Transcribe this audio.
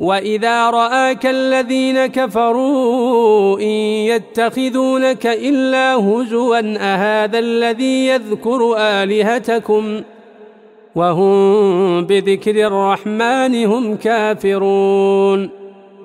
وإذا رآك الذين كفروا إن يتخذونك إلا هزوا أهذا الذي يذكر آلهتكم وهم بذكر الرحمن هم كافرون